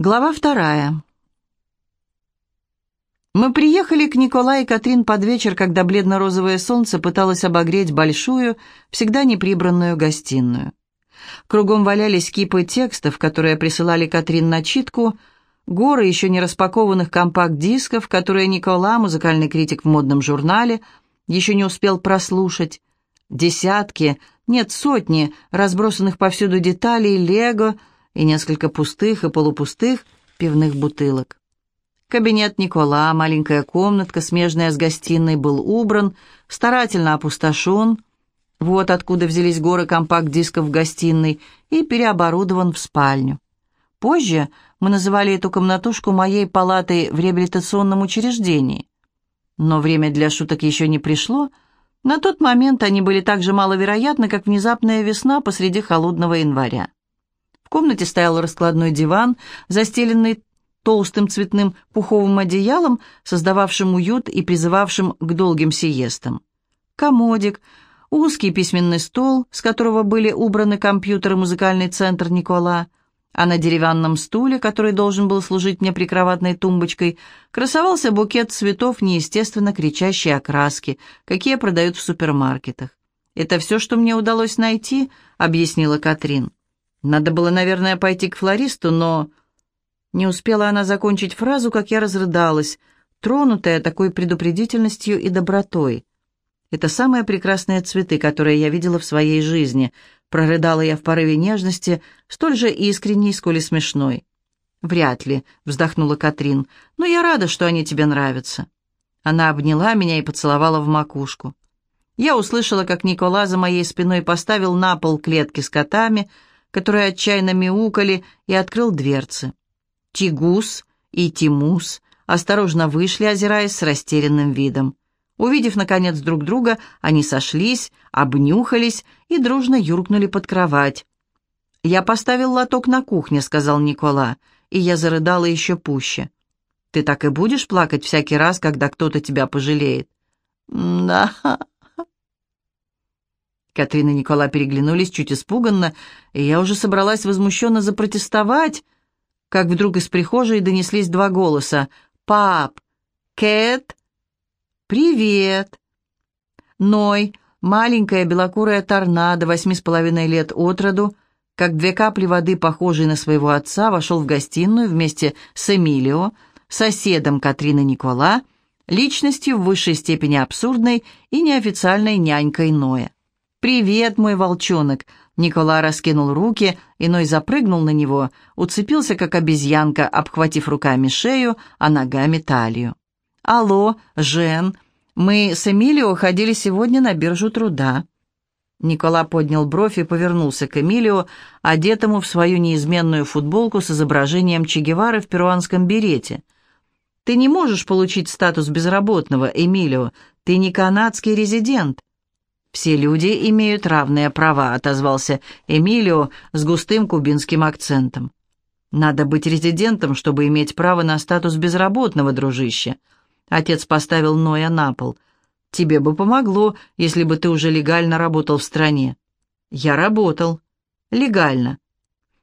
Глава вторая. Мы приехали к Николаю и Катрин под вечер, когда бледно-розовое солнце пыталось обогреть большую, всегда неприбранную гостиную. Кругом валялись кипы текстов, которые присылали Катрин на читку, горы еще не распакованных компакт-дисков, которые Никола, музыкальный критик в модном журнале, еще не успел прослушать, десятки, нет, сотни разбросанных повсюду деталей, лего — и несколько пустых и полупустых пивных бутылок. Кабинет Никола, маленькая комнатка, смежная с гостиной, был убран, старательно опустошен. Вот откуда взялись горы компакт-дисков в гостиной и переоборудован в спальню. Позже мы называли эту комнатушку моей палатой в реабилитационном учреждении. Но время для шуток еще не пришло. На тот момент они были так же маловероятны, как внезапная весна посреди холодного января. Комнате стоял раскладной диван, застеленный толстым цветным пуховым одеялом, создававшим уют и призывавшим к долгим сиестам. Комодик, узкий письменный стол, с которого были убраны компьютер и музыкальный центр Никола, а на деревянном стуле, который должен был служить мне прикроватной тумбочкой, красовался букет цветов неестественно кричащей окраски, какие продают в супермаркетах. «Это все, что мне удалось найти», — объяснила Катрин. Надо было, наверное, пойти к флористу, но... Не успела она закончить фразу, как я разрыдалась, тронутая такой предупредительностью и добротой. «Это самые прекрасные цветы, которые я видела в своей жизни», прорыдала я в порыве нежности, столь же искренней, сколь и смешной. «Вряд ли», — вздохнула Катрин, — «но я рада, что они тебе нравятся». Она обняла меня и поцеловала в макушку. Я услышала, как Никола за моей спиной поставил на пол клетки с котами — которые отчаянно мяукали, и открыл дверцы. Тигус и Тимус осторожно вышли, озираясь с растерянным видом. Увидев, наконец, друг друга, они сошлись, обнюхались и дружно юркнули под кровать. «Я поставил лоток на кухне», — сказал Никола, и я зарыдала еще пуще. «Ты так и будешь плакать всякий раз, когда кто-то тебя пожалеет?» «Да», Катрин и Никола переглянулись чуть испуганно, и я уже собралась возмущенно запротестовать, как вдруг из прихожей донеслись два голоса. «Пап! Кэт! Привет!» Ной, маленькая белокурая торнадо, восьми с половиной лет от роду, как две капли воды, похожие на своего отца, вошел в гостиную вместе с Эмилио, соседом Катрины Никола, личностью в высшей степени абсурдной и неофициальной нянькой Ноя. «Привет, мой волчонок!» Никола раскинул руки, иной запрыгнул на него, уцепился, как обезьянка, обхватив руками шею, а ногами талию. «Алло, Жен, мы с Эмилио ходили сегодня на биржу труда». Никола поднял бровь и повернулся к Эмилио, одетому в свою неизменную футболку с изображением Че Гевары в перуанском берете. «Ты не можешь получить статус безработного, Эмилио. Ты не канадский резидент». «Все люди имеют равные права», — отозвался Эмилио с густым кубинским акцентом. «Надо быть резидентом, чтобы иметь право на статус безработного, дружище». Отец поставил Ноя на пол. «Тебе бы помогло, если бы ты уже легально работал в стране». «Я работал. Легально».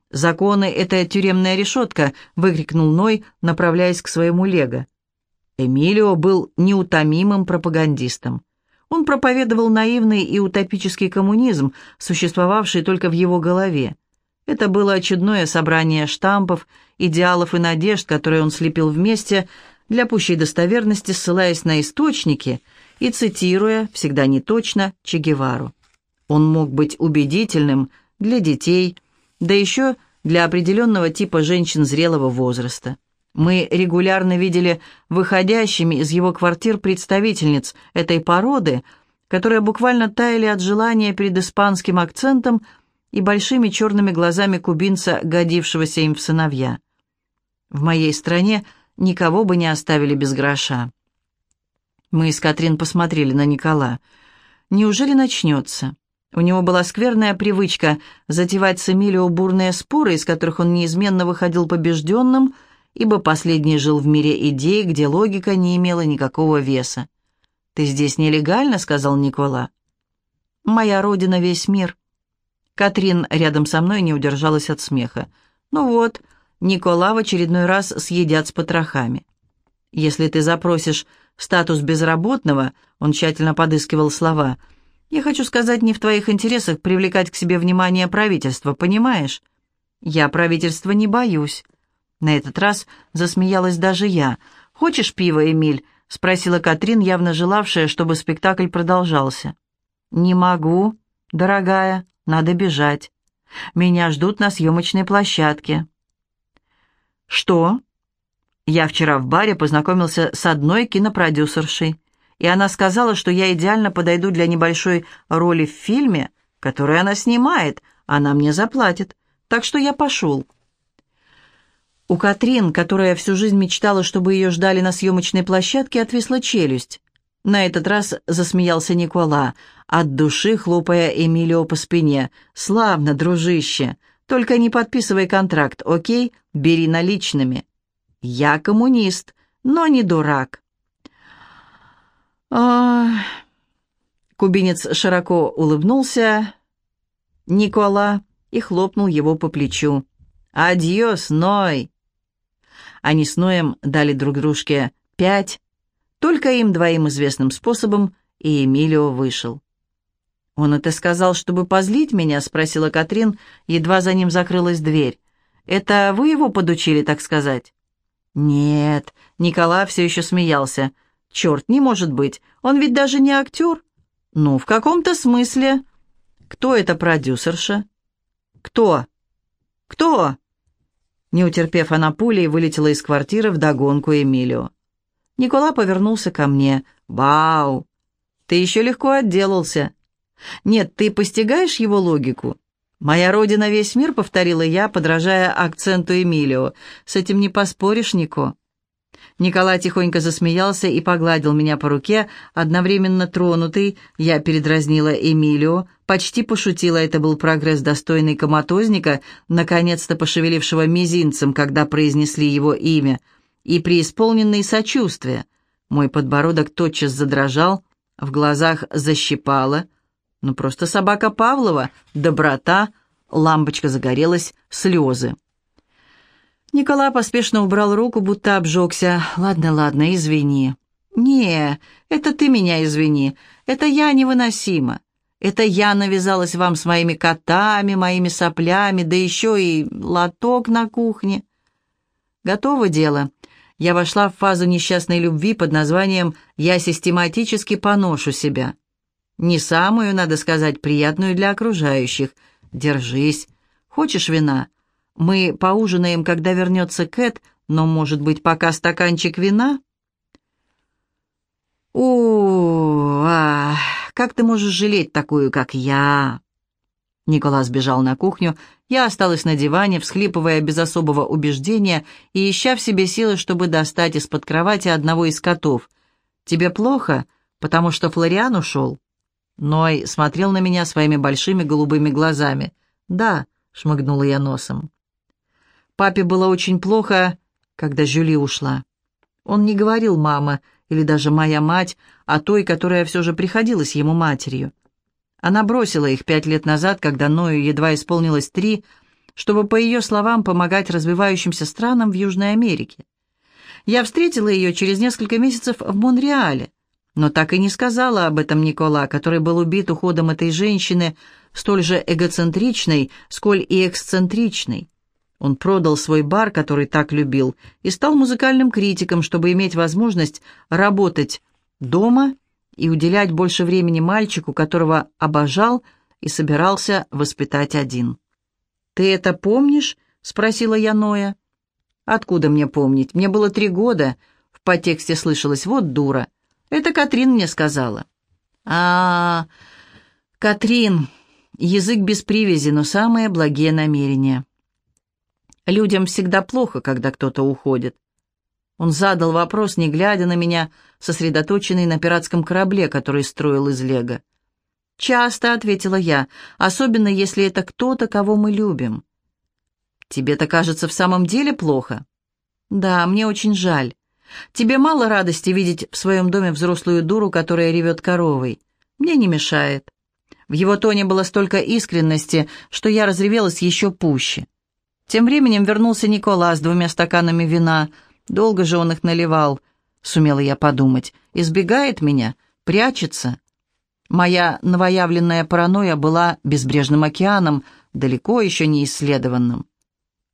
«Законы — это тюремная решетка», — выкрикнул Ной, направляясь к своему лего. Эмилио был неутомимым пропагандистом. Он проповедовал наивный и утопический коммунизм, существовавший только в его голове. Это было очередное собрание штампов, идеалов и надежд, которые он слепил вместе для пущей достоверности, ссылаясь на источники и цитируя, всегда не точно, Че Гевару. Он мог быть убедительным для детей, да еще для определенного типа женщин зрелого возраста. Мы регулярно видели выходящими из его квартир представительниц этой породы, которые буквально таяли от желания перед испанским акцентом и большими черными глазами кубинца, годившегося им в сыновья. В моей стране никого бы не оставили без гроша. Мы с Катрин посмотрели на Никола. Неужели начнется? У него была скверная привычка затевать с Эмилио бурные споры, из которых он неизменно выходил побежденным – ибо последний жил в мире идей, где логика не имела никакого веса. «Ты здесь нелегально», — сказал Никола. «Моя родина — весь мир». Катрин рядом со мной не удержалась от смеха. «Ну вот, Никола в очередной раз съедят с потрохами. Если ты запросишь статус безработного, он тщательно подыскивал слова, я хочу сказать, не в твоих интересах привлекать к себе внимание правительства, понимаешь? Я правительства не боюсь. На этот раз засмеялась даже я. «Хочешь пиво, Эмиль?» — спросила Катрин, явно желавшая, чтобы спектакль продолжался. «Не могу, дорогая, надо бежать. Меня ждут на съемочной площадке». «Что?» Я вчера в баре познакомился с одной кинопродюсершей, и она сказала, что я идеально подойду для небольшой роли в фильме, который она снимает, она мне заплатит, так что я пошел. У Катрин, которая всю жизнь мечтала, чтобы ее ждали на съемочной площадке, отвисла челюсть. На этот раз засмеялся Никола, от души хлопая Эмилио по спине. «Славно, дружище! Только не подписывай контракт, окей? Бери наличными». «Я коммунист, но не дурак». Кубинец широко улыбнулся Никола и хлопнул его по плечу. «Адьос, Ной!» Они с Ноем дали друг дружке пять, только им двоим известным способом, и Эмилио вышел. «Он это сказал, чтобы позлить меня?» — спросила Катрин, едва за ним закрылась дверь. «Это вы его подучили, так сказать?» «Нет», — Никола все еще смеялся. «Черт, не может быть, он ведь даже не актер». «Ну, в каком-то смысле». «Кто это продюсерша?» «Кто?» «Кто?» Не утерпев, она пулей вылетела из квартиры в догонку Эмилио. Никола повернулся ко мне. «Бау! Ты еще легко отделался. Нет, ты постигаешь его логику?» «Моя родина, весь мир», — повторила я, подражая акценту Эмилио. «С этим не поспоришь, Нико». Николай тихонько засмеялся и погладил меня по руке, одновременно тронутый, я передразнила Эмилио, почти пошутила, это был прогресс достойный коматозника, наконец-то пошевелившего мизинцем, когда произнесли его имя, и преисполненный сочувствия. Мой подбородок тотчас задрожал, в глазах защипало. Ну, просто собака Павлова, доброта, лампочка загорелась, слезы. Николай поспешно убрал руку, будто обжегся. «Ладно, ладно, извини». «Не, это ты меня извини. Это я невыносима. Это я навязалась вам с моими котами, моими соплями, да еще и лоток на кухне». «Готово дело». Я вошла в фазу несчастной любви под названием «Я систематически поношу себя». Не самую, надо сказать, приятную для окружающих. Держись. Хочешь вина? Мы поужинаем, когда вернется Кэт, но, может быть, пока стаканчик вина?» «О, а, как ты можешь жалеть такую, как я?» Николас бежал на кухню, я осталась на диване, всхлипывая без особого убеждения и ища в себе силы, чтобы достать из-под кровати одного из котов. «Тебе плохо, потому что Флориан ушел?» Ной смотрел на меня своими большими голубыми глазами. «Да», — шмыгнула я носом. Папе было очень плохо, когда Жюли ушла. Он не говорил «мама» или даже «моя мать», а той, которая все же приходилась ему матерью. Она бросила их пять лет назад, когда Ною едва исполнилось три, чтобы, по ее словам, помогать развивающимся странам в Южной Америке. Я встретила ее через несколько месяцев в Монреале, но так и не сказала об этом Никола, который был убит уходом этой женщины, столь же эгоцентричной, сколь и эксцентричной. Он продал свой бар, который так любил, и стал музыкальным критиком, чтобы иметь возможность работать дома и уделять больше времени мальчику, которого обожал и собирался воспитать один. «Ты это помнишь?» — спросила я Ноя. «Откуда мне помнить? Мне было три года». В подтексте слышалось «вот дура». Это Катрин мне сказала. а, -а, -а Катрин, язык без привязи, но самые благие намерения». Людям всегда плохо, когда кто-то уходит. Он задал вопрос, не глядя на меня, сосредоточенный на пиратском корабле, который строил из лего. «Часто», — ответила я, — «особенно если это кто-то, кого мы любим». «Тебе-то кажется в самом деле плохо?» «Да, мне очень жаль. Тебе мало радости видеть в своем доме взрослую дуру, которая ревет коровой. Мне не мешает». В его тоне было столько искренности, что я разревелась еще пуще. Тем временем вернулся Никола с двумя стаканами вина. Долго же он их наливал, сумела я подумать. Избегает меня, прячется. Моя новоявленная паранойя была безбрежным океаном, далеко еще не исследованным.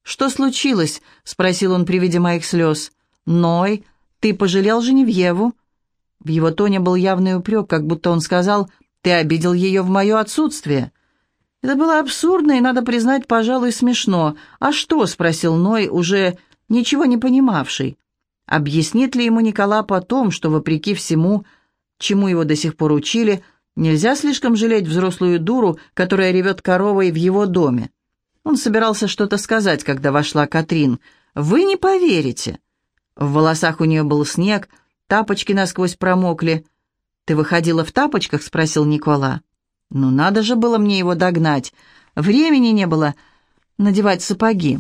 «Что случилось?» — спросил он при виде моих слез. «Ной, ты пожалел Женевьеву?» В его тоне был явный упрек, как будто он сказал, «Ты обидел ее в мое отсутствие». Это было абсурдно и, надо признать, пожалуй, смешно. «А что?» — спросил Ной, уже ничего не понимавший. Объяснит ли ему Никола потом, что, вопреки всему, чему его до сих пор учили, нельзя слишком жалеть взрослую дуру, которая ревет коровой в его доме? Он собирался что-то сказать, когда вошла Катрин. «Вы не поверите!» В волосах у нее был снег, тапочки насквозь промокли. «Ты выходила в тапочках?» — спросил Никола. «Ну, надо же было мне его догнать. Времени не было надевать сапоги.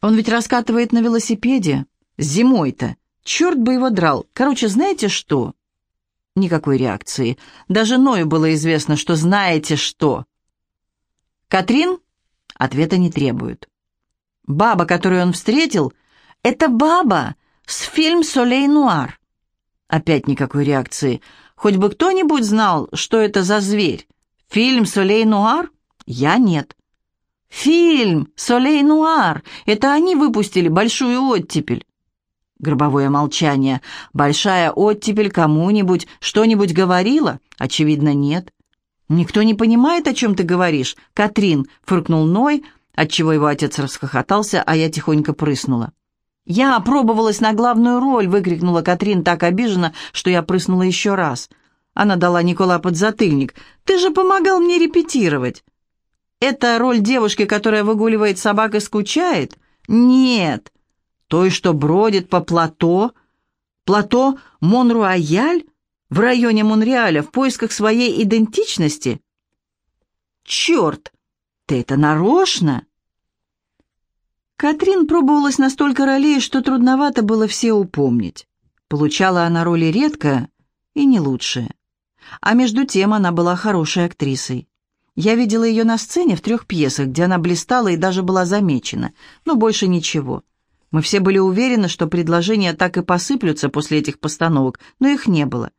Он ведь раскатывает на велосипеде. Зимой-то. Черт бы его драл. Короче, знаете что?» Никакой реакции. Даже Ною было известно, что знаете что. «Катрин?» Ответа не требует. Баба, которую он встретил, это баба с фильм «Солей Нуар». Опять никакой реакции. Хоть бы кто-нибудь знал, что это за зверь. Фильм «Солей Нуар»? Я нет. Фильм «Солей Нуар». Это они выпустили большую оттепель. Гробовое молчание. Большая оттепель кому-нибудь что-нибудь говорила? Очевидно, нет. «Никто не понимает, о чем ты говоришь, Катрин», — фыркнул Ной, отчего его отец расхохотался, а я тихонько прыснула. «Я опробовалась на главную роль!» — выкрикнула Катрин так обиженно, что я прыснула еще раз. Она дала Никола подзатыльник. «Ты же помогал мне репетировать!» «Это роль девушки, которая выгуливает собак и скучает?» «Нет!» «Той, что бродит по плато?» «Плато Монруаяль?» в районе Монреаля в поисках своей идентичности? Черт, ты это нарочно? Катрин пробовалась на столько ролей, что трудновато было все упомнить. Получала она роли редко и не лучшие. А между тем она была хорошей актрисой. Я видела ее на сцене в трех пьесах, где она блистала и даже была замечена, но больше ничего. Мы все были уверены, что предложения так и посыплются после этих постановок, но их не было.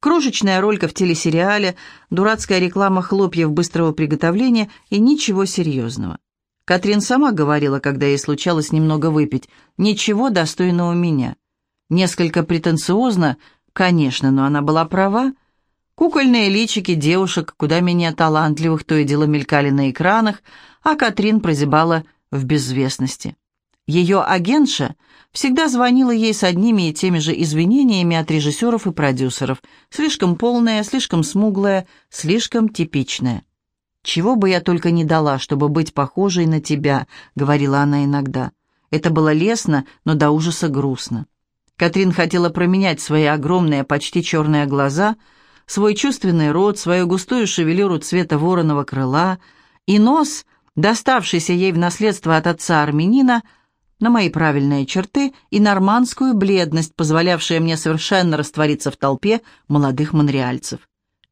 Крошечная ролька в телесериале, дурацкая реклама хлопьев быстрого приготовления и ничего серьезного. Катрин сама говорила, когда ей случалось немного выпить, «Ничего достойного меня». Несколько претенциозно, конечно, но она была права. Кукольные личики девушек, куда менее талантливых, то и дело мелькали на экранах, а Катрин прозябала в безвестности. Ее агентша всегда звонила ей с одними и теми же извинениями от режиссеров и продюсеров. Слишком полная, слишком смуглая, слишком типичная. «Чего бы я только не дала, чтобы быть похожей на тебя», — говорила она иногда. Это было лестно, но до ужаса грустно. Катрин хотела променять свои огромные, почти черные глаза, свой чувственный рот, свою густую шевелюру цвета вороного крыла и нос, доставшийся ей в наследство от отца армянина, — на мои правильные черты и нормандскую бледность, позволявшая мне совершенно раствориться в толпе молодых монреальцев.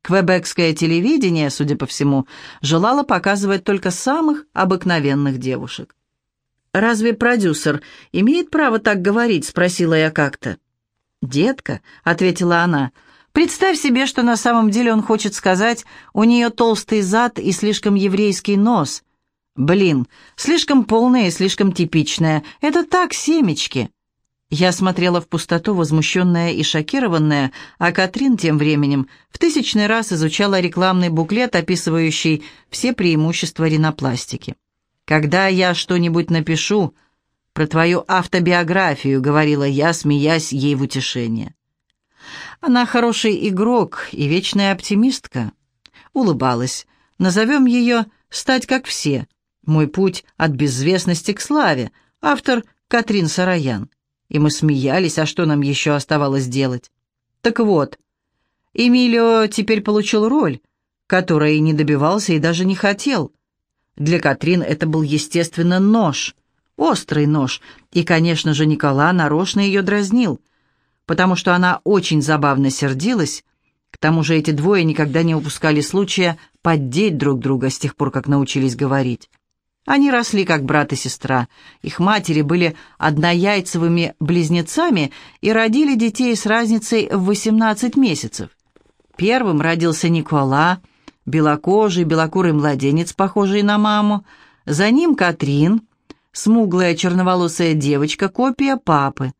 Квебекское телевидение, судя по всему, желало показывать только самых обыкновенных девушек. «Разве продюсер имеет право так говорить?» — спросила я как-то. «Детка», — ответила она, — «представь себе, что на самом деле он хочет сказать, у нее толстый зад и слишком еврейский нос, Блин, слишком полная и слишком типичная. Это так, семечки. Я смотрела в пустоту, возмущенная и шокированная, а Катрин тем временем в тысячный раз изучала рекламный буклет, описывающий все преимущества ринопластики. «Когда я что-нибудь напишу про твою автобиографию», — говорила я, смеясь ей в утешение. Она хороший игрок и вечная оптимистка. Улыбалась. Назовем ее «Стать как все», мой путь от безвестности к славе. Автор Катрин Сараян. И мы смеялись, а что нам еще оставалось делать? Так вот, Эмилио теперь получил роль, которой не добивался и даже не хотел. Для Катрин это был, естественно, нож, острый нож, и, конечно же, Никола нарочно ее дразнил, потому что она очень забавно сердилась, к тому же эти двое никогда не упускали случая поддеть друг друга с тех пор, как научились говорить. Они росли как брат и сестра. Их матери были однояйцевыми близнецами и родили детей с разницей в 18 месяцев. Первым родился Никола, белокожий, белокурый младенец, похожий на маму. За ним Катрин, смуглая черноволосая девочка, копия папы.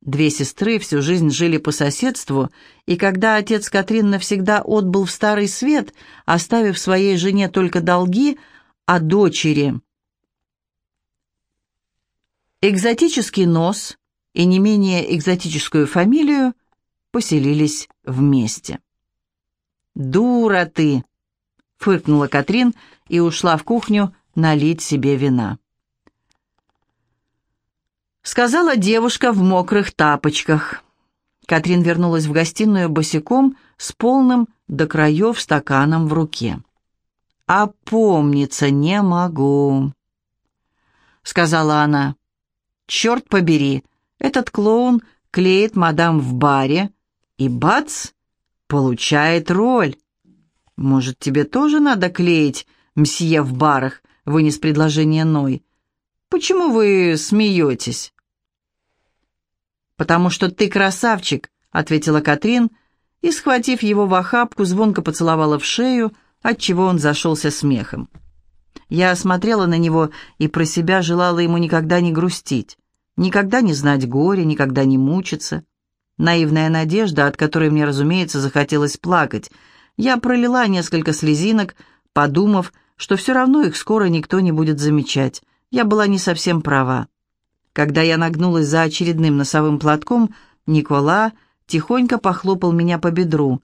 Две сестры всю жизнь жили по соседству, и когда отец Катрин навсегда отбыл в Старый Свет, оставив своей жене только долги, а дочери экзотический нос и не менее экзотическую фамилию поселились вместе. «Дура ты!» — фыркнула Катрин и ушла в кухню налить себе вина. Сказала девушка в мокрых тапочках. Катрин вернулась в гостиную босиком с полным до краев стаканом в руке. «Опомниться не могу», — сказала она. Черт побери, этот клоун клеит мадам в баре, и бац, получает роль. Может, тебе тоже надо клеить, мсье в барах, вынес предложение Ной. Почему вы смеетесь? «Потому что ты красавчик», — ответила Катрин, и, схватив его в охапку, звонко поцеловала в шею, отчего он зашелся смехом. Я смотрела на него и про себя желала ему никогда не грустить. Никогда не знать горя, никогда не мучиться. Наивная надежда, от которой мне, разумеется, захотелось плакать. Я пролила несколько слезинок, подумав, что все равно их скоро никто не будет замечать. Я была не совсем права. Когда я нагнулась за очередным носовым платком, Никола тихонько похлопал меня по бедру.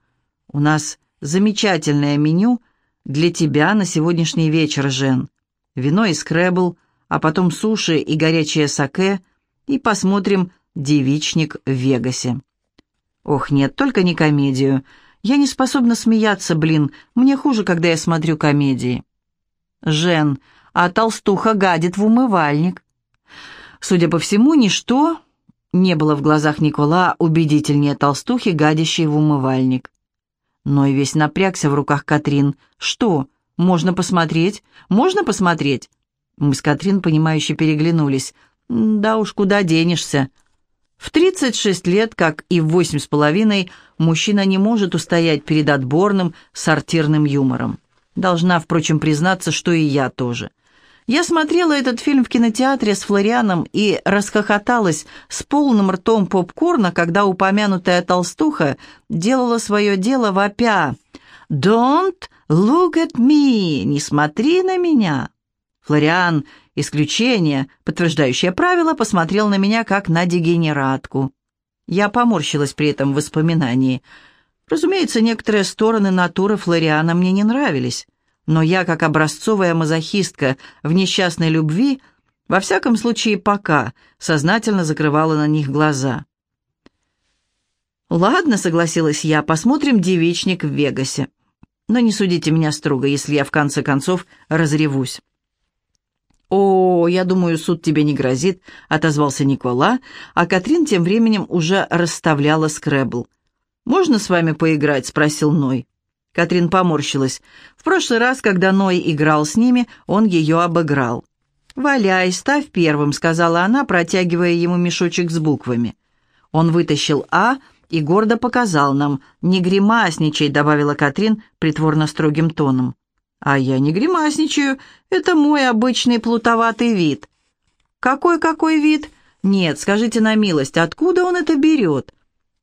«У нас замечательное меню для тебя на сегодняшний вечер, Жен. Вино и скребл, а потом суши и горячее саке — и посмотрим «Девичник в Вегасе». Ох, нет, только не комедию. Я не способна смеяться, блин. Мне хуже, когда я смотрю комедии. Жен, а толстуха гадит в умывальник. Судя по всему, ничто не было в глазах Никола убедительнее толстухи, гадящей в умывальник. Но и весь напрягся в руках Катрин. «Что? Можно посмотреть? Можно посмотреть?» Мы с Катрин, понимающе переглянулись. Да уж, куда денешься. В 36 лет, как и в восемь с половиной, мужчина не может устоять перед отборным сортирным юмором. Должна, впрочем, признаться, что и я тоже. Я смотрела этот фильм в кинотеатре с Флорианом и расхохоталась с полным ртом попкорна, когда упомянутая толстуха делала свое дело вопя. «Don't look at me! Не смотри на меня!» Флориан Исключение, подтверждающее правило, посмотрел на меня как на дегенератку. Я поморщилась при этом воспоминании. Разумеется, некоторые стороны натуры Флориана мне не нравились, но я, как образцовая мазохистка в несчастной любви, во всяком случае пока, сознательно закрывала на них глаза. «Ладно», — согласилась я, — «посмотрим «Девичник в Вегасе». Но не судите меня строго, если я в конце концов разревусь. «О, я думаю, суд тебе не грозит», — отозвался Никола, а Катрин тем временем уже расставляла скребл. «Можно с вами поиграть?» — спросил Ной. Катрин поморщилась. В прошлый раз, когда Ной играл с ними, он ее обыграл. «Валяй, ставь первым», — сказала она, протягивая ему мешочек с буквами. Он вытащил «А» и гордо показал нам. «Не гримасничай», — добавила Катрин притворно строгим тоном. А я не гримасничаю, это мой обычный плутоватый вид. Какой-какой вид? Нет, скажите на милость, откуда он это берет?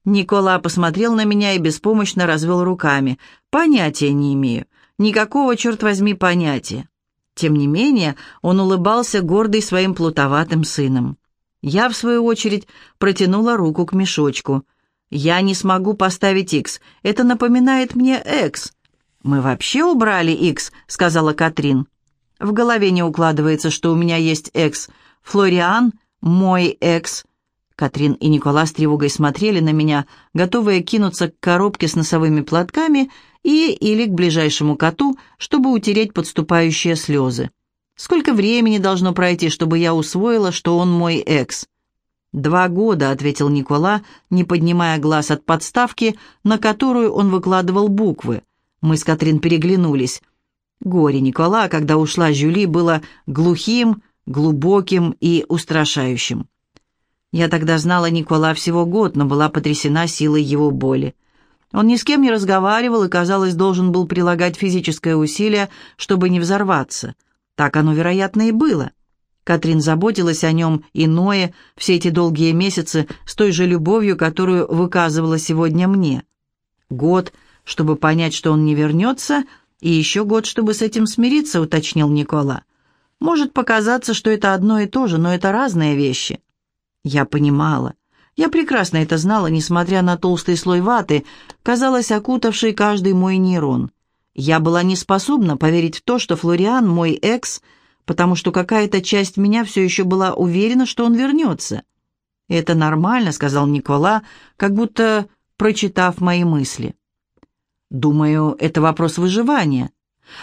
Никола посмотрел на меня и беспомощно развел руками. Понятия не имею. Никакого, черт возьми, понятия. Тем не менее, он улыбался гордый своим плутоватым сыном. Я, в свою очередь, протянула руку к мешочку. «Я не смогу поставить X. Это напоминает мне X. «Мы вообще убрали X», — сказала Катрин. «В голове не укладывается, что у меня есть экс. Флориан — мой экс». Катрин и Никола с тревогой смотрели на меня, готовые кинуться к коробке с носовыми платками и или к ближайшему коту, чтобы утереть подступающие слезы. Сколько времени должно пройти, чтобы я усвоила, что он мой экс? «Два года», — ответил Никола, не поднимая глаз от подставки, на которую он выкладывал буквы — мы с Катрин переглянулись. Горе Никола, когда ушла Жюли, было глухим, глубоким и устрашающим. Я тогда знала Никола всего год, но была потрясена силой его боли. Он ни с кем не разговаривал и, казалось, должен был прилагать физическое усилие, чтобы не взорваться. Так оно, вероятно, и было. Катрин заботилась о нем и Ное все эти долгие месяцы с той же любовью, которую выказывала сегодня мне. Год, чтобы понять, что он не вернется, и еще год, чтобы с этим смириться, уточнил Никола. Может показаться, что это одно и то же, но это разные вещи. Я понимала. Я прекрасно это знала, несмотря на толстый слой ваты, казалось, окутавший каждый мой нейрон. Я была не способна поверить в то, что Флориан мой экс, потому что какая-то часть меня все еще была уверена, что он вернется. «Это нормально», — сказал Никола, как будто прочитав мои мысли. «Думаю, это вопрос выживания.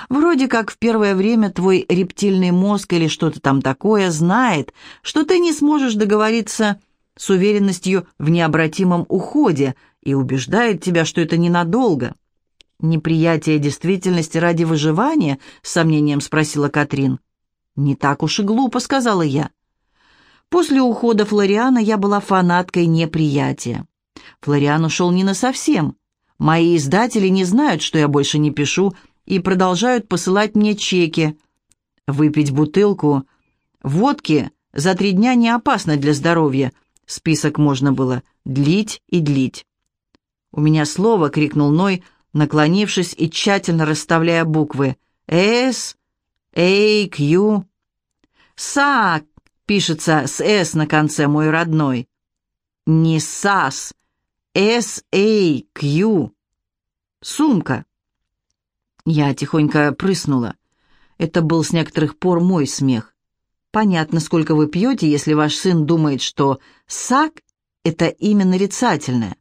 Вроде как в первое время твой рептильный мозг или что-то там такое знает, что ты не сможешь договориться с уверенностью в необратимом уходе и убеждает тебя, что это ненадолго. «Неприятие действительности ради выживания?» — с сомнением спросила Катрин. «Не так уж и глупо», — сказала я. После ухода Флориана я была фанаткой неприятия. Флориан ушел не насовсем. Мои издатели не знают, что я больше не пишу, и продолжают посылать мне чеки. Выпить бутылку водки за три дня не опасно для здоровья. Список можно было длить и длить. «У меня слово!» — крикнул Ной, наклонившись и тщательно расставляя буквы. «С, А, Q». «Са» пишется с «С» на конце, мой родной. Не «САС», «С, А, Q». Сумка. Я тихонько прыснула. Это был с некоторых пор мой смех. Понятно, сколько вы пьете, если ваш сын думает, что «сак» — это имя нарицательное.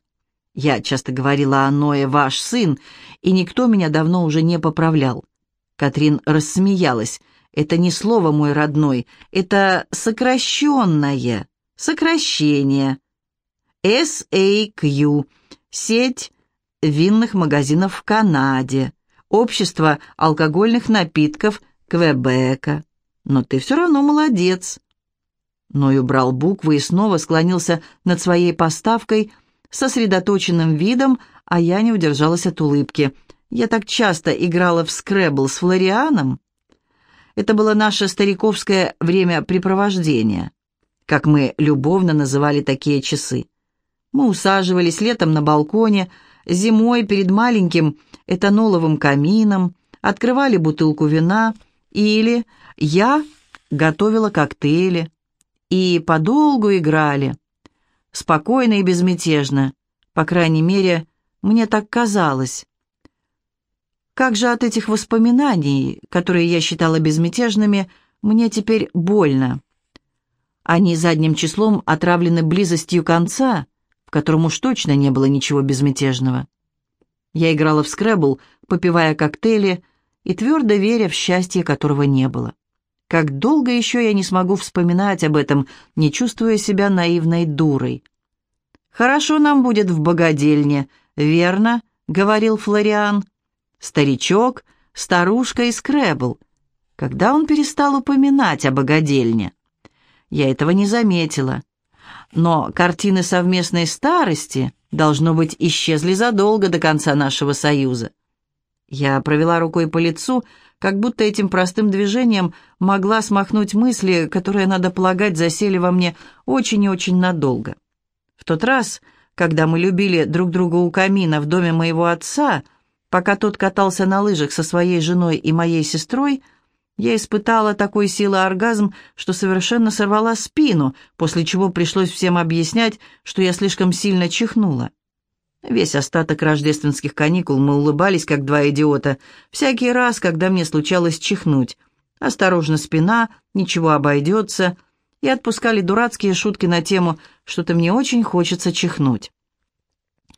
Я часто говорила о Ное «ваш сын», и никто меня давно уже не поправлял. Катрин рассмеялась. «Это не слово, мой родной, это сокращенное, сокращение. SAQ, сеть винных магазинов в Канаде, общество алкогольных напитков Квебека. Но ты все равно молодец». Ной убрал буквы и снова склонился над своей поставкой, сосредоточенным видом, а я не удержалась от улыбки. Я так часто играла в скребл с Флорианом. Это было наше стариковское времяпрепровождение, как мы любовно называли такие часы. Мы усаживались летом на балконе, зимой перед маленьким этаноловым камином, открывали бутылку вина или я готовила коктейли и подолгу играли спокойно и безмятежно. По крайней мере, мне так казалось. Как же от этих воспоминаний, которые я считала безмятежными, мне теперь больно. Они задним числом отравлены близостью конца, в котором уж точно не было ничего безмятежного. Я играла в скребл, попивая коктейли и твердо веря в счастье, которого не было. Как долго еще я не смогу вспоминать об этом, не чувствуя себя наивной дурой. «Хорошо нам будет в богадельне, верно?» — говорил Флориан. «Старичок, старушка и скребл. Когда он перестал упоминать о богадельне?» Я этого не заметила. Но картины совместной старости, должно быть, исчезли задолго до конца нашего союза. Я провела рукой по лицу, как будто этим простым движением могла смахнуть мысли, которые, надо полагать, засели во мне очень и очень надолго. В тот раз, когда мы любили друг друга у камина в доме моего отца, пока тот катался на лыжах со своей женой и моей сестрой, я испытала такой силы оргазм, что совершенно сорвала спину, после чего пришлось всем объяснять, что я слишком сильно чихнула. Весь остаток рождественских каникул мы улыбались, как два идиота, всякий раз, когда мне случалось чихнуть. Осторожно спина, ничего обойдется, и отпускали дурацкие шутки на тему «что-то мне очень хочется чихнуть».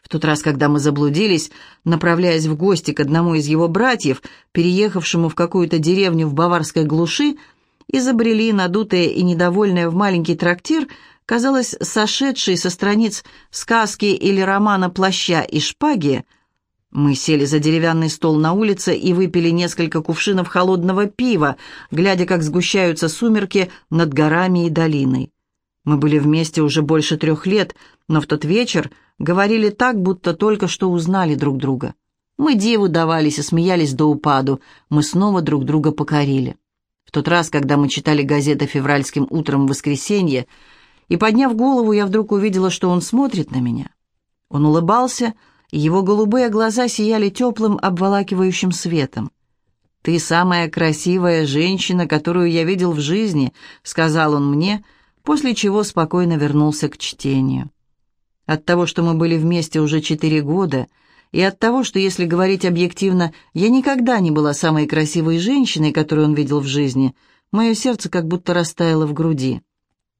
В тот раз, когда мы заблудились, направляясь в гости к одному из его братьев, переехавшему в какую-то деревню в баварской глуши, изобрели надутые и недовольные в маленький трактир, казалось, сошедший со страниц сказки или романа «Плаща и шпаги», Мы сели за деревянный стол на улице и выпили несколько кувшинов холодного пива, глядя, как сгущаются сумерки над горами и долиной. Мы были вместе уже больше трех лет, но в тот вечер говорили так, будто только что узнали друг друга. Мы диву давались и смеялись до упаду, мы снова друг друга покорили. В тот раз, когда мы читали газеты февральским утром в воскресенье, и, подняв голову, я вдруг увидела, что он смотрит на меня. Он улыбался, и его голубые глаза сияли теплым, обволакивающим светом. «Ты самая красивая женщина, которую я видел в жизни», — сказал он мне, после чего спокойно вернулся к чтению. От того, что мы были вместе уже четыре года, и от того, что, если говорить объективно, я никогда не была самой красивой женщиной, которую он видел в жизни, мое сердце как будто растаяло в груди.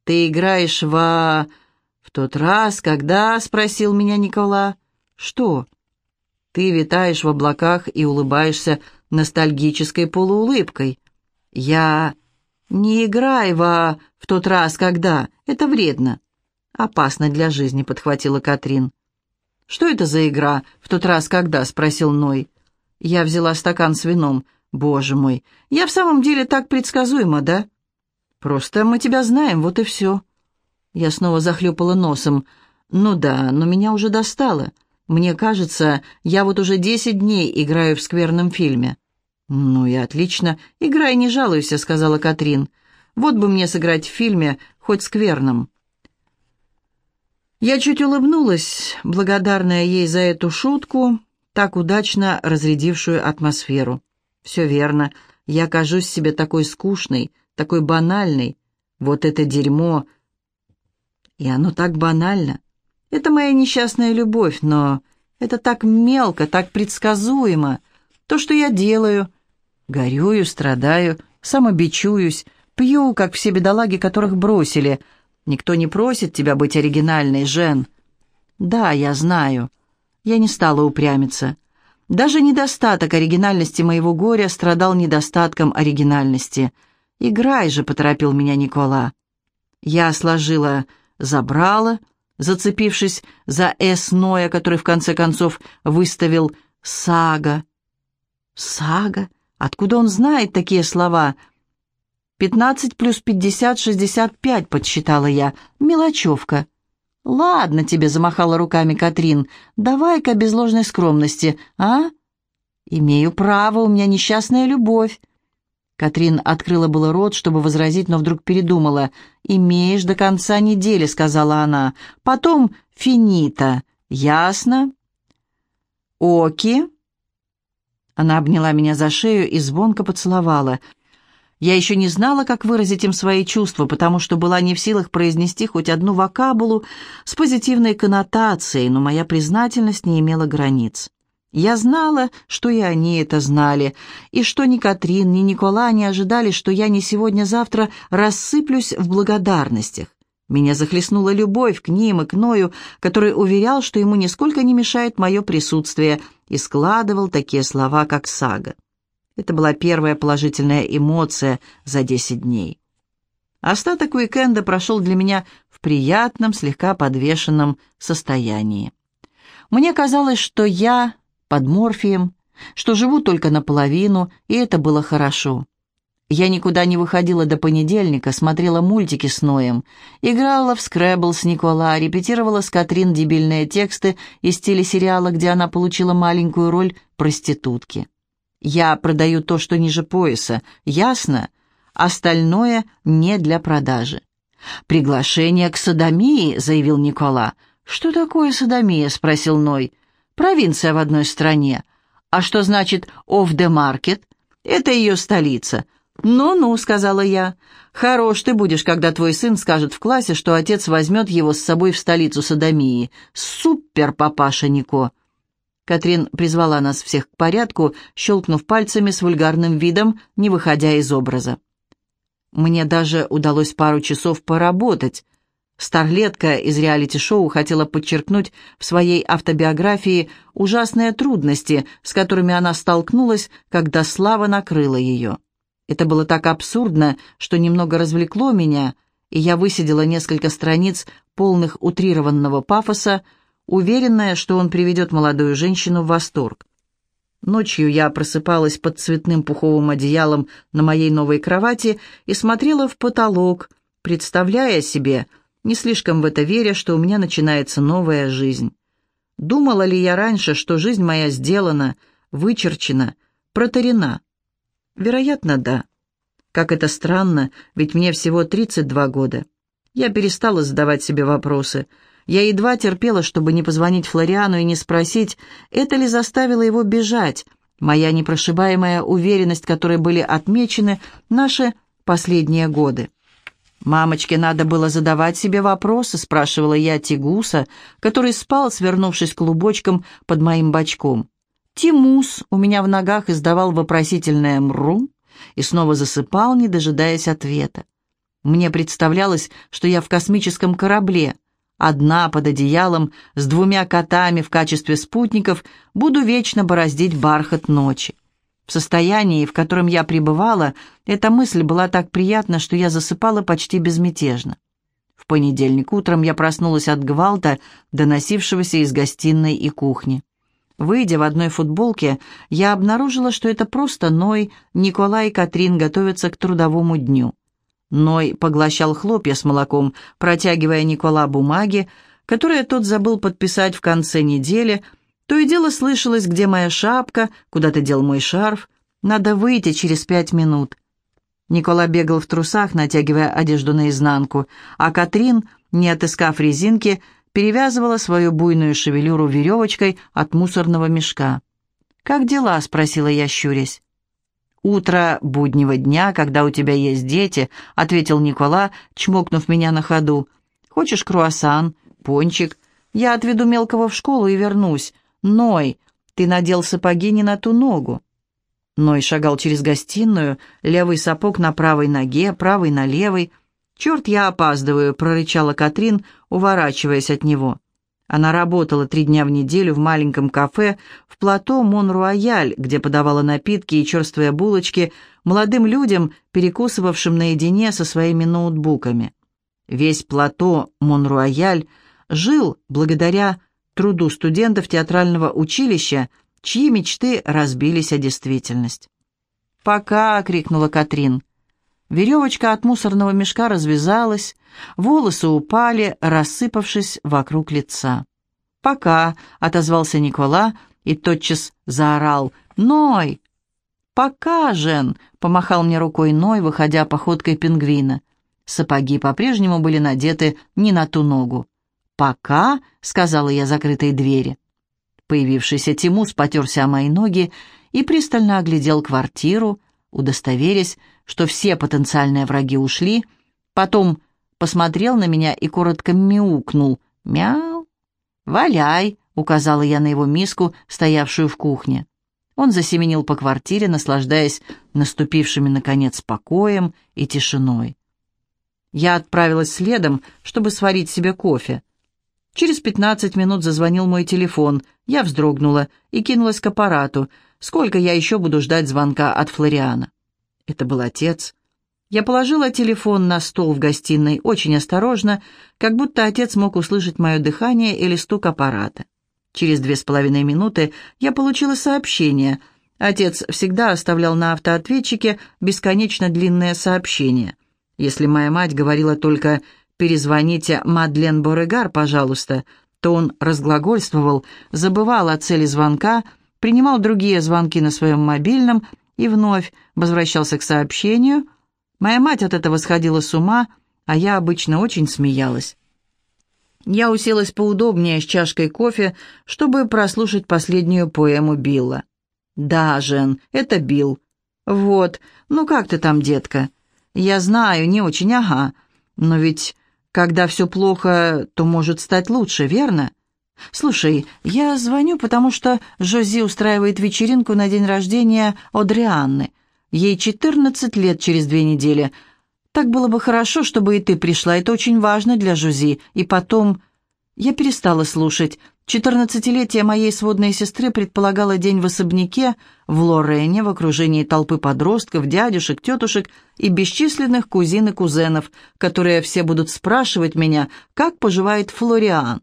«Ты играешь во...» «В тот раз, когда...» — спросил меня Никола. «Что?» «Ты витаешь в облаках и улыбаешься ностальгической полуулыбкой. Я...» «Не играй во... в тот раз, когда... Это вредно». «Опасно для жизни», — подхватила Катрин. «Что это за игра? В тот раз когда?» — спросил Ной. Я взяла стакан с вином. «Боже мой, я в самом деле так предсказуема, да?» «Просто мы тебя знаем, вот и все». Я снова захлюпала носом. «Ну да, но меня уже достало. Мне кажется, я вот уже десять дней играю в скверном фильме». «Ну и отлично. Играй, не жалуйся», — сказала Катрин. «Вот бы мне сыграть в фильме, хоть скверном». Я чуть улыбнулась, благодарная ей за эту шутку, так удачно разрядившую атмосферу. «Все верно. Я кажусь себе такой скучной, такой банальной. Вот это дерьмо. И оно так банально. Это моя несчастная любовь, но это так мелко, так предсказуемо. То, что я делаю. Горюю, страдаю, самобичуюсь, пью, как все бедолаги, которых бросили. Никто не просит тебя быть оригинальной, Жен. Да, я знаю. Я не стала упрямиться. Даже недостаток оригинальности моего горя страдал недостатком оригинальности. «Играй же», — поторопил меня Никола. Я сложила «забрала», зацепившись за «С» Ноя, который в конце концов выставил «сага». «Сага? Откуда он знает такие слова?» «Пятнадцать плюс пятьдесят — шестьдесят пять», — подсчитала я. «Мелочевка». «Ладно тебе», — замахала руками Катрин. «Давай-ка без ложной скромности, а?» «Имею право, у меня несчастная любовь». Катрин открыла было рот, чтобы возразить, но вдруг передумала. «Имеешь до конца недели», — сказала она. «Потом финита. Ясно?» «Оки?» Она обняла меня за шею и звонко поцеловала. Я еще не знала, как выразить им свои чувства, потому что была не в силах произнести хоть одну вокабулу с позитивной коннотацией, но моя признательность не имела границ. Я знала, что и они это знали, и что ни Катрин, ни Никола не ожидали, что я не сегодня-завтра рассыплюсь в благодарностях. Меня захлестнула любовь к ним и к Ною, который уверял, что ему нисколько не мешает мое присутствие, и складывал такие слова, как сага. Это была первая положительная эмоция за десять дней. Остаток уикенда прошел для меня в приятном, слегка подвешенном состоянии. Мне казалось, что я под морфием, что живу только наполовину, и это было хорошо. Я никуда не выходила до понедельника, смотрела мультики с Ноем, играла в скрэбл с Никола, репетировала с Катрин дебильные тексты из телесериала, где она получила маленькую роль проститутки. Я продаю то, что ниже пояса, ясно? Остальное не для продажи. «Приглашение к садомии», — заявил Никола. «Что такое садомия?» — спросил Ной. «Провинция в одной стране. А что значит «off the market»? Это ее столица». «Ну-ну», — сказала я. «Хорош ты будешь, когда твой сын скажет в классе, что отец возьмет его с собой в столицу Содомии. Супер, папаша Нико!» Катрин призвала нас всех к порядку, щелкнув пальцами с вульгарным видом, не выходя из образа. Мне даже удалось пару часов поработать. Старлетка из реалити-шоу хотела подчеркнуть в своей автобиографии ужасные трудности, с которыми она столкнулась, когда слава накрыла ее. Это было так абсурдно, что немного развлекло меня, и я высидела несколько страниц полных утрированного пафоса, уверенная, что он приведет молодую женщину в восторг. Ночью я просыпалась под цветным пуховым одеялом на моей новой кровати и смотрела в потолок, представляя себе, не слишком в это веря, что у меня начинается новая жизнь. Думала ли я раньше, что жизнь моя сделана, вычерчена, протарена? Вероятно, да. Как это странно, ведь мне всего 32 года. Я перестала задавать себе вопросы – я едва терпела, чтобы не позвонить Флориану и не спросить, это ли заставило его бежать, моя непрошибаемая уверенность, которой были отмечены наши последние годы. «Мамочке надо было задавать себе вопросы», — спрашивала я Тигуса, который спал, свернувшись клубочком под моим бочком. Тимус у меня в ногах издавал вопросительное «мру» и снова засыпал, не дожидаясь ответа. Мне представлялось, что я в космическом корабле, Одна под одеялом, с двумя котами в качестве спутников, буду вечно бороздить бархат ночи. В состоянии, в котором я пребывала, эта мысль была так приятна, что я засыпала почти безмятежно. В понедельник утром я проснулась от гвалта, доносившегося из гостиной и кухни. Выйдя в одной футболке, я обнаружила, что это просто Ной, Николай и Катрин готовятся к трудовому дню. Ной поглощал хлопья с молоком, протягивая Никола бумаги, которые тот забыл подписать в конце недели. То и дело слышалось, где моя шапка, куда ты дел мой шарф. Надо выйти через пять минут. Никола бегал в трусах, натягивая одежду наизнанку, а Катрин, не отыскав резинки, перевязывала свою буйную шевелюру веревочкой от мусорного мешка. «Как дела?» — спросила я, щурясь. «Утро буднего дня, когда у тебя есть дети», — ответил Никола, чмокнув меня на ходу. «Хочешь круассан, пончик? Я отведу мелкого в школу и вернусь. Ной, ты надел сапоги не на ту ногу». Ной шагал через гостиную, левый сапог на правой ноге, правый на левой. «Черт, я опаздываю», — прорычала Катрин, уворачиваясь от него. Она работала три дня в неделю в маленьком кафе в плато Мон-Руаяль, где подавала напитки и черствые булочки молодым людям, перекусывавшим наедине со своими ноутбуками. Весь плато Мон-Руаяль жил благодаря труду студентов театрального училища, чьи мечты разбились о действительность. «Пока!» — крикнула Катрин. Веревочка от мусорного мешка развязалась, волосы упали, рассыпавшись вокруг лица. «Пока», — отозвался Никола и тотчас заорал. «Ной!» «Пока, Жен!» — помахал мне рукой Ной, выходя походкой пингвина. Сапоги по-прежнему были надеты не на ту ногу. «Пока», — сказала я закрытой двери. Появившийся Тимус потерся о мои ноги и пристально оглядел квартиру, удостоверясь, что все потенциальные враги ушли, потом посмотрел на меня и коротко мяукнул. «Мяу!» «Валяй!» — указала я на его миску, стоявшую в кухне. Он засеменил по квартире, наслаждаясь наступившими, наконец, покоем и тишиной. Я отправилась следом, чтобы сварить себе кофе. Через пятнадцать минут зазвонил мой телефон. Я вздрогнула и кинулась к аппарату. Сколько я еще буду ждать звонка от Флориана? Это был отец. Я положила телефон на стол в гостиной очень осторожно, как будто отец мог услышать мое дыхание или стук аппарата. Через две с половиной минуты я получила сообщение. Отец всегда оставлял на автоответчике бесконечно длинные сообщения. Если моя мать говорила только «перезвоните Мадлен Борегар, пожалуйста», то он разглагольствовал, забывал о цели звонка, принимал другие звонки на своем мобильном и вновь возвращался к сообщению. Моя мать от этого сходила с ума, а я обычно очень смеялась. Я уселась поудобнее с чашкой кофе, чтобы прослушать последнюю поэму Билла. «Да, Жен, это Билл. Вот, ну как ты там, детка?» «Я знаю, не очень, ага. Но ведь, когда все плохо, то может стать лучше, верно?» «Слушай, я звоню, потому что Жози устраивает вечеринку на день рождения Одрианны. Ей 14 лет через две недели. Так было бы хорошо, чтобы и ты пришла, это очень важно для Жози. И потом...» Я перестала слушать. Четырнадцатилетие моей сводной сестры предполагало день в особняке, в Лорене, в окружении толпы подростков, дядюшек, тетушек и бесчисленных кузин и кузенов, которые все будут спрашивать меня, как поживает Флориан.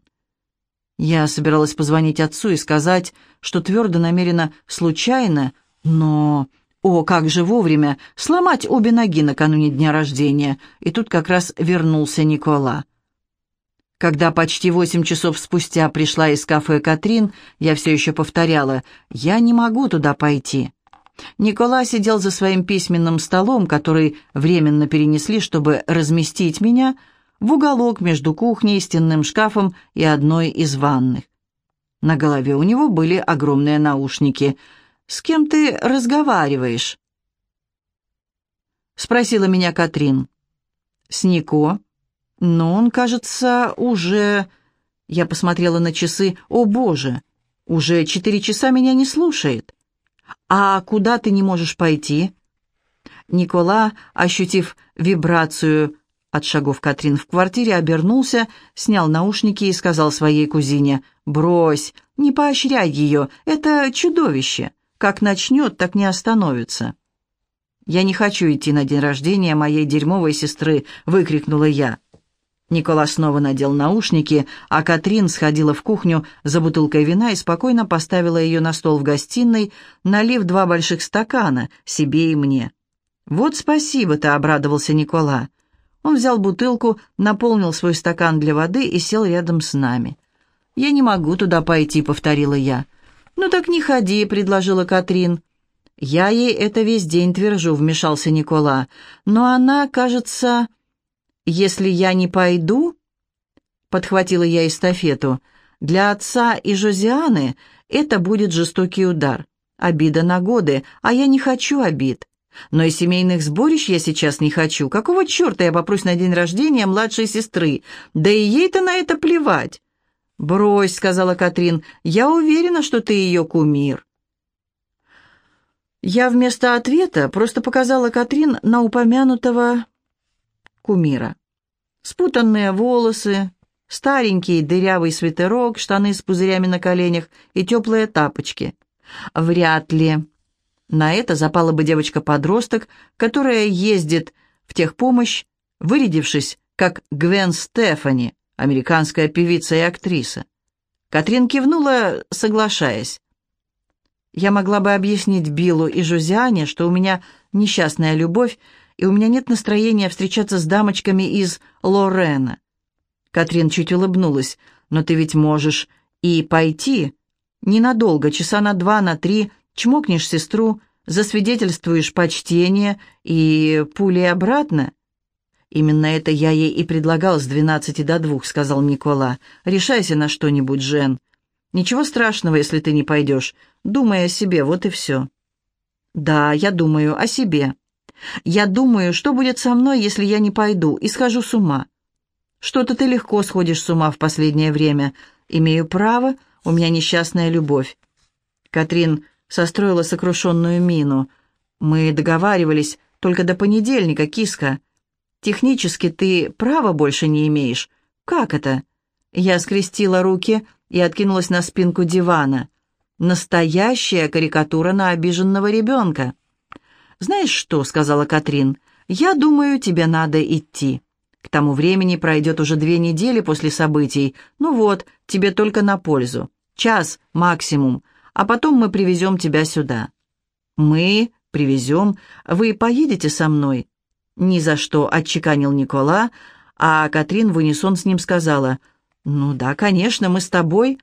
Я собиралась позвонить отцу и сказать, что твердо намерена случайно, но... О, как же вовремя! Сломать обе ноги накануне дня рождения. И тут как раз вернулся Никола. Когда почти восемь часов спустя пришла из кафе Катрин, я все еще повторяла, «Я не могу туда пойти». Никола сидел за своим письменным столом, который временно перенесли, чтобы разместить меня, в уголок между кухней, стенным шкафом и одной из ванных. На голове у него были огромные наушники. «С кем ты разговариваешь?» — спросила меня Катрин. «С Нико. Но он, кажется, уже...» Я посмотрела на часы. «О, Боже! Уже четыре часа меня не слушает». «А куда ты не можешь пойти?» Никола, ощутив вибрацию от шагов Катрин в квартире, обернулся, снял наушники и сказал своей кузине, «Брось, не поощряй ее, это чудовище. Как начнет, так не остановится». «Я не хочу идти на день рождения моей дерьмовой сестры», — выкрикнула я. Никола снова надел наушники, а Катрин сходила в кухню за бутылкой вина и спокойно поставила ее на стол в гостиной, налив два больших стакана себе и мне. «Вот спасибо-то», — обрадовался Никола. Он взял бутылку, наполнил свой стакан для воды и сел рядом с нами. «Я не могу туда пойти», — повторила я. «Ну так не ходи», — предложила Катрин. «Я ей это весь день твержу», — вмешался Никола. «Но она, кажется...» «Если я не пойду...» — подхватила я эстафету. «Для отца и Жозианы это будет жестокий удар. Обида на годы, а я не хочу обид. Но и семейных сборищ я сейчас не хочу. Какого черта я попрусь на день рождения младшей сестры? Да и ей-то на это плевать». «Брось», — сказала Катрин, — «я уверена, что ты ее кумир». Я вместо ответа просто показала Катрин на упомянутого кумира. Спутанные волосы, старенький дырявый свитерок, штаны с пузырями на коленях и теплые тапочки. Вряд ли. На это запала бы девочка-подросток, которая ездит в техпомощь, вырядившись, как Гвен Стефани, американская певица и актриса. Катрин кивнула, соглашаясь. Я могла бы объяснить Биллу и Жозиане, что у меня несчастная любовь, и у меня нет настроения встречаться с дамочками из Лорена. Катрин чуть улыбнулась. «Но ты ведь можешь и пойти. Ненадолго, часа на два, на три, чмокнешь сестру, засвидетельствуешь почтение и пулей обратно». «Именно это я ей и предлагал с двенадцати до двух», — сказал Никола. «Решайся на что-нибудь, Жен. Ничего страшного, если ты не пойдешь. Думай о себе, вот и все». «Да, я думаю о себе. Я думаю, что будет со мной, если я не пойду, и схожу с ума. Что-то ты легко сходишь с ума в последнее время. Имею право, у меня несчастная любовь». Катрин состроила сокрушенную мину. «Мы договаривались только до понедельника, киска. Технически ты права больше не имеешь. Как это?» Я скрестила руки и откинулась на спинку дивана. Настоящая карикатура на обиженного ребенка. «Знаешь что?» — сказала Катрин. «Я думаю, тебе надо идти. К тому времени пройдет уже две недели после событий. Ну вот, тебе только на пользу. Час максимум, а потом мы привезем тебя сюда». «Мы привезем? Вы поедете со мной?» «Ни за что», — отчеканил Никола, а Катрин в унисон с ним сказала. «Ну да, конечно, мы с тобой».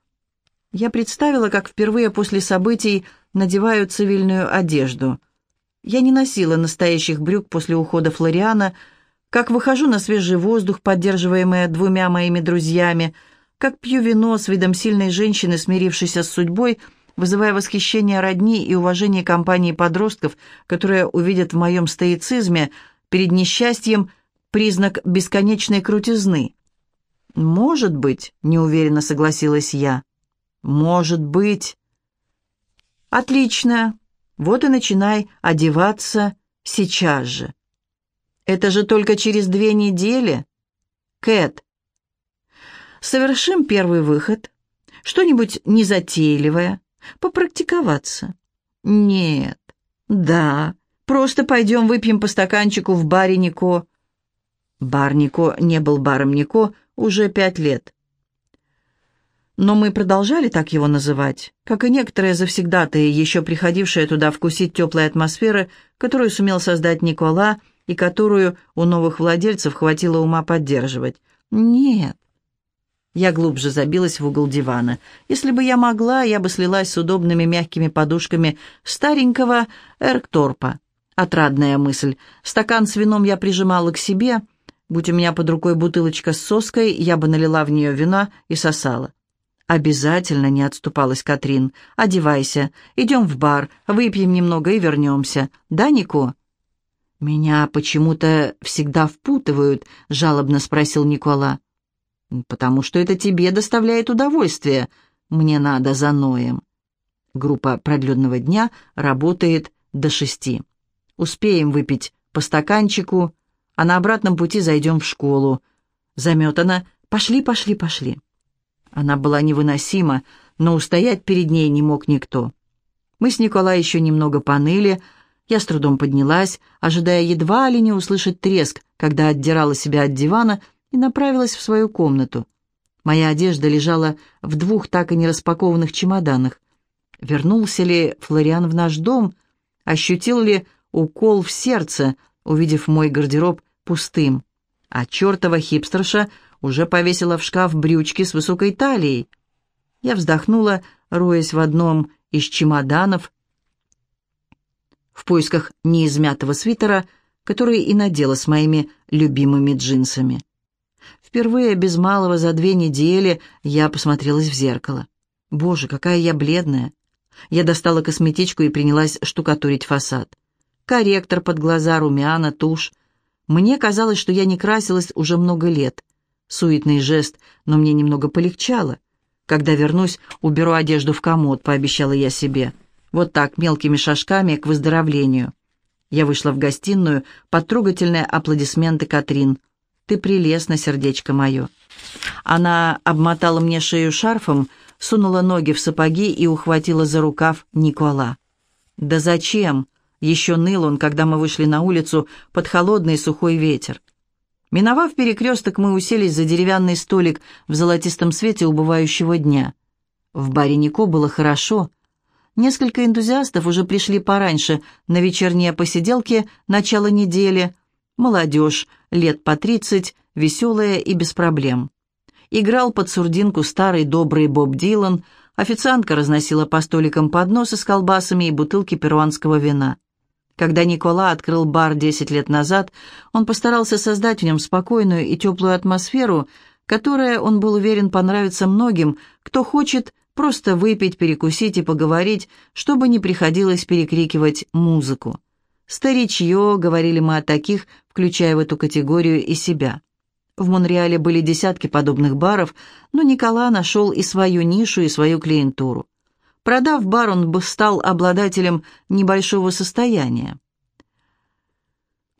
Я представила, как впервые после событий надеваю цивильную одежду — я не носила настоящих брюк после ухода Флориана, как выхожу на свежий воздух, поддерживаемая двумя моими друзьями, как пью вино с видом сильной женщины, смирившейся с судьбой, вызывая восхищение родни и уважение компании подростков, которые увидят в моем стоицизме перед несчастьем признак бесконечной крутизны. «Может быть», — неуверенно согласилась я. «Может быть». «Отлично. Вот и начинай одеваться сейчас же. Это же только через две недели. Кэт, совершим первый выход, что-нибудь незатейливое, попрактиковаться. Нет, да, просто пойдем выпьем по стаканчику в баре Нико. Бар Нико не был баром Нико уже пять лет. Но мы продолжали так его называть, как и некоторые завсегдатые, еще приходившие туда вкусить теплой атмосферы, которую сумел создать Никола и которую у новых владельцев хватило ума поддерживать. Нет. Я глубже забилась в угол дивана. Если бы я могла, я бы слилась с удобными мягкими подушками старенького Эркторпа. Отрадная мысль. Стакан с вином я прижимала к себе. Будь у меня под рукой бутылочка с соской, я бы налила в нее вина и сосала. «Обязательно», — не отступалась Катрин. «Одевайся, идем в бар, выпьем немного и вернемся. Да, Нико?» «Меня почему-то всегда впутывают», — жалобно спросил Никола. «Потому что это тебе доставляет удовольствие. Мне надо за Ноем». Группа продленного дня работает до шести. Успеем выпить по стаканчику, а на обратном пути зайдем в школу. Заметана. Пошли, пошли, пошли. Она была невыносима, но устоять перед ней не мог никто. Мы с Николай еще немного поныли. Я с трудом поднялась, ожидая едва ли не услышать треск, когда отдирала себя от дивана и направилась в свою комнату. Моя одежда лежала в двух так и не распакованных чемоданах. Вернулся ли Флориан в наш дом? Ощутил ли укол в сердце, увидев мой гардероб пустым? А чертова хипстерша уже повесила в шкаф брючки с высокой талией. Я вздохнула, роясь в одном из чемоданов, в поисках неизмятого свитера, который и надела с моими любимыми джинсами. Впервые без малого за две недели я посмотрелась в зеркало. Боже, какая я бледная! Я достала косметичку и принялась штукатурить фасад. Корректор под глаза, румяна, тушь. Мне казалось, что я не красилась уже много лет. Суетный жест, но мне немного полегчало. Когда вернусь, уберу одежду в комод, пообещала я себе. Вот так, мелкими шажками к выздоровлению. Я вышла в гостиную под трогательные аплодисменты Катрин. «Ты прелестна, сердечко мое». Она обмотала мне шею шарфом, сунула ноги в сапоги и ухватила за рукав Никола. «Да зачем?» Еще ныл он, когда мы вышли на улицу под холодный сухой ветер. Миновав перекресток, мы уселись за деревянный столик в золотистом свете убывающего дня. В баре Нико было хорошо. Несколько энтузиастов уже пришли пораньше на вечерние посиделки начала недели. Молодежь, лет по тридцать, веселая и без проблем. Играл под сурдинку старый добрый Боб Дилан, официантка разносила по столикам подносы с колбасами и бутылки перуанского вина. Когда Никола открыл бар 10 лет назад, он постарался создать в нем спокойную и теплую атмосферу, которая, он был уверен, понравится многим, кто хочет просто выпить, перекусить и поговорить, чтобы не приходилось перекрикивать музыку. «Старичье», — говорили мы о таких, включая в эту категорию и себя. В Монреале были десятки подобных баров, но Никола нашел и свою нишу, и свою клиентуру. Продав бар, он бы стал обладателем небольшого состояния.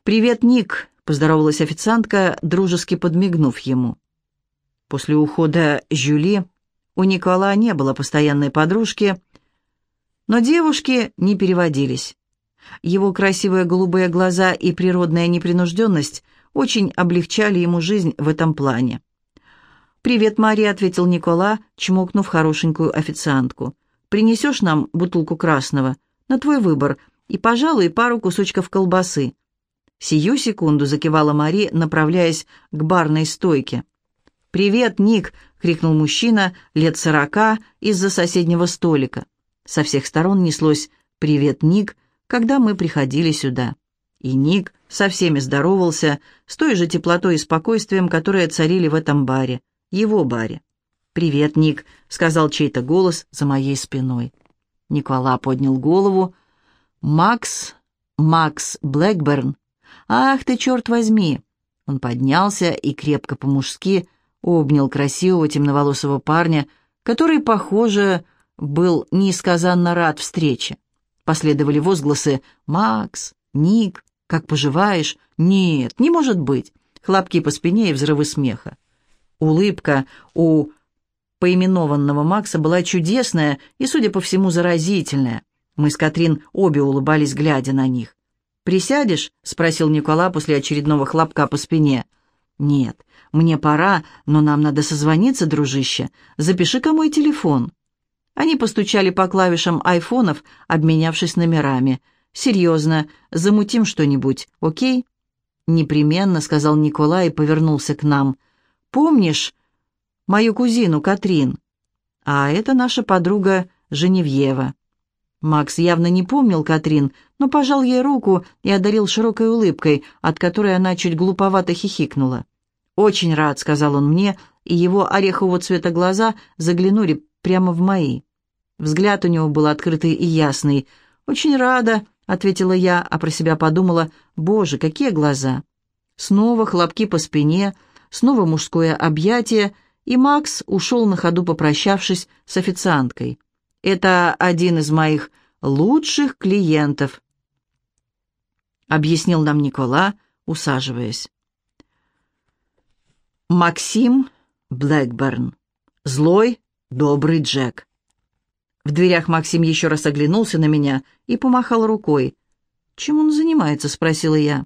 «Привет, Ник», — поздоровалась официантка, дружески подмигнув ему. После ухода Жюли у Никола не было постоянной подружки, но девушки не переводились. Его красивые голубые глаза и природная непринужденность очень облегчали ему жизнь в этом плане. «Привет, Мария», — ответил Никола, чмокнув хорошенькую официантку. Принесешь нам бутылку красного? На твой выбор. И, пожалуй, пару кусочков колбасы». Сию секунду закивала Мари, направляясь к барной стойке. «Привет, Ник!» — крикнул мужчина лет сорока из-за соседнего столика. Со всех сторон неслось «Привет, Ник!», когда мы приходили сюда. И Ник со всеми здоровался, с той же теплотой и спокойствием, которые царили в этом баре, его баре. «Привет, Ник», — сказал чей-то голос за моей спиной. Никола поднял голову. «Макс, Макс Блэкберн. Ах ты, черт возьми!» Он поднялся и крепко по-мужски обнял красивого темноволосого парня, который, похоже, был несказанно рад встрече. Последовали возгласы «Макс», «Ник», «Как поживаешь?» «Нет, не может быть!» Хлопки по спине и взрывы смеха. Улыбка у поименованного Макса была чудесная и, судя по всему, заразительная. Мы с Катрин обе улыбались, глядя на них. «Присядешь?» — спросил Никола после очередного хлопка по спине. «Нет, мне пора, но нам надо созвониться, дружище. Запиши-ка мой телефон». Они постучали по клавишам айфонов, обменявшись номерами. «Серьезно, замутим что-нибудь, окей?» «Непременно», — сказал Николай и повернулся к нам. «Помнишь мою кузину Катрин?» «А это наша подруга Женевьева». Макс явно не помнил Катрин, но пожал ей руку и одарил широкой улыбкой, от которой она чуть глуповато хихикнула. «Очень рад», — сказал он мне, и его орехового цвета глаза заглянули прямо в мои. Взгляд у него был открытый и ясный. «Очень рада», — ответила я, а про себя подумала, «Боже, какие глаза!» Снова хлопки по спине, снова мужское объятие, и Макс ушел на ходу, попрощавшись с официанткой. Это один из моих лучших клиентов», — объяснил нам Никола, усаживаясь. Максим Блэкберн. Злой, добрый Джек. В дверях Максим еще раз оглянулся на меня и помахал рукой. «Чем он занимается?» — спросила я.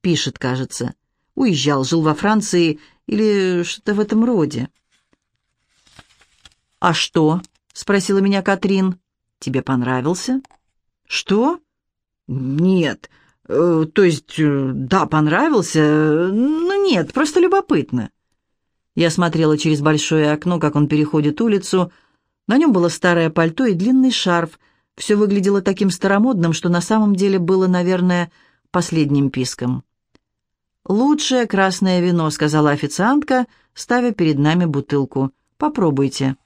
«Пишет, кажется. Уезжал, жил во Франции или что-то в этом роде». «А что?» — спросила меня Катрин. «Тебе понравился?» «Что?» «Нет. Э, то есть, э, да, понравился, но нет, просто любопытно». Я смотрела через большое окно, как он переходит улицу. На нем было старое пальто и длинный шарф. Все выглядело таким старомодным, что на самом деле было, наверное, последним писком. «Лучшее красное вино», — сказала официантка, ставя перед нами бутылку. «Попробуйте».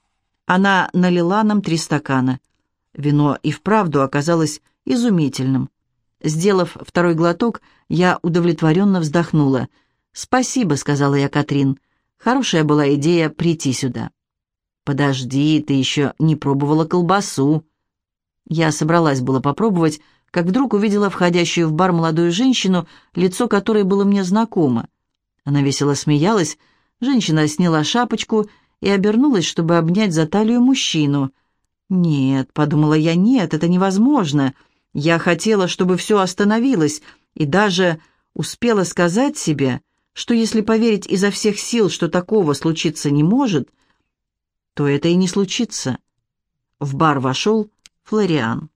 Она налила нам три стакана. Вино и вправду оказалось изумительным. Сделав второй глоток, я удовлетворенно вздохнула. «Спасибо», — сказала я Катрин. «Хорошая была идея прийти сюда». «Подожди, ты еще не пробовала колбасу». Я собралась было попробовать, как вдруг увидела входящую в бар молодую женщину, лицо которой было мне знакомо. Она весело смеялась, женщина сняла шапочку и обернулась, чтобы обнять за талию мужчину. «Нет», — подумала я, — «нет, это невозможно. Я хотела, чтобы все остановилось, и даже успела сказать себе, что если поверить изо всех сил, что такого случиться не может, то это и не случится». В бар вошел Флориан.